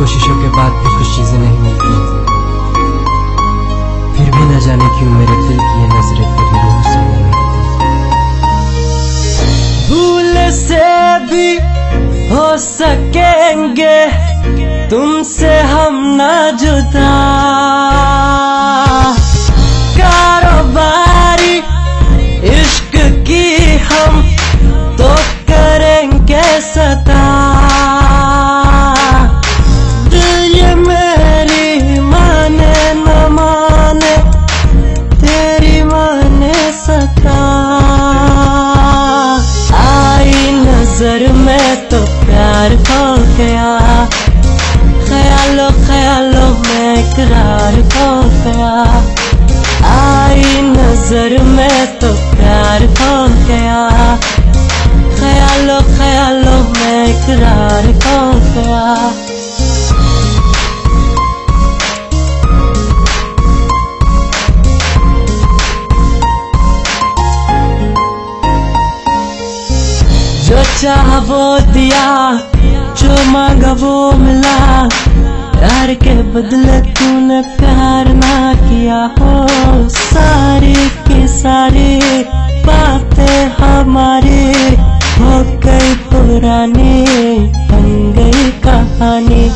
चीज़ें नहीं मिलती। फिर भी न जाने क्यों मेरे दिल की नज़रें कभी रूह से नहीं मिलती। भूल से भी हो सकेंगे, तुमसे हम ना जुदा। नज़र में तो प्यार खो गया। ख्यालो, ख्यालों में करार खो गया। आई नज़र में तो प्यार खो गया। ख्यालों, ख्यालो में करार खो गया। चाह वो दिया, जो मांगा वो मिला। प्यार के बदले तूने प्यार ना किया हो। सारी की सारी बातें हमारी हो गई पुरानी, बन गई कहानी।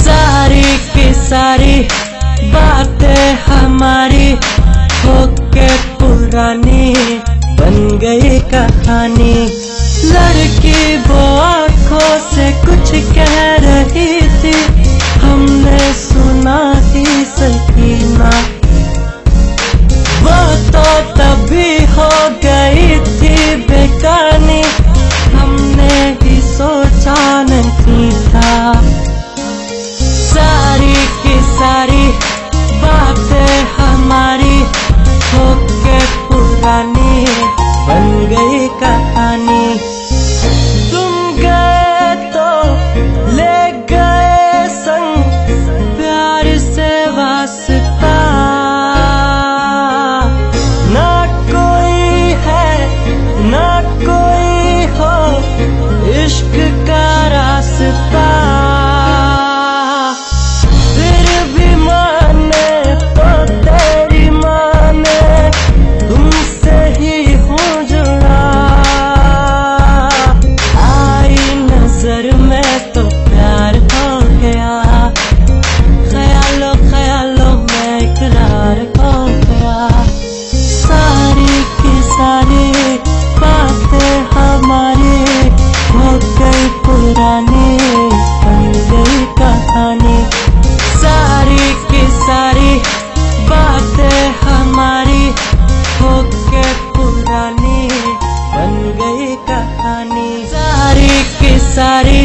सारी की सारी बातें हमारी हो के पुरानी, बन गई कहानी। सारी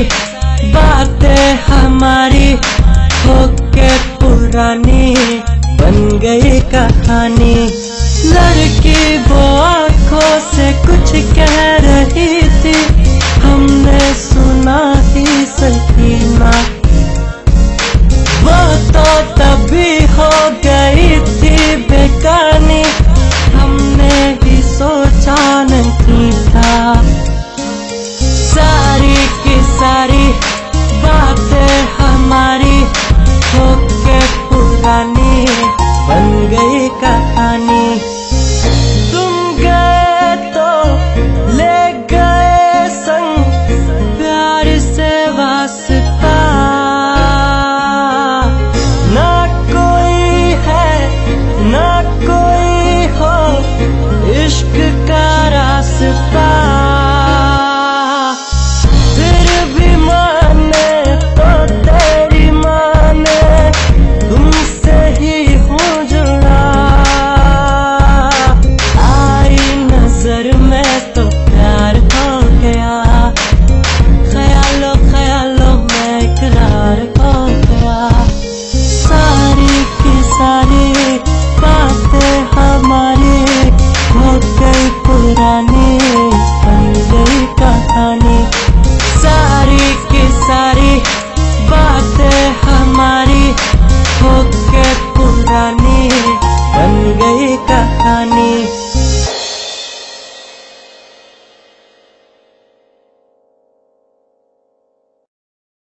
बातें हमारी हो के पुरानी बन गई कहानी। लड़की वो आँखों से कुछ कह रही थी। हमने सुना ही सकीना वो तो तभी हो गई थी बेगानी। सँगै कहानी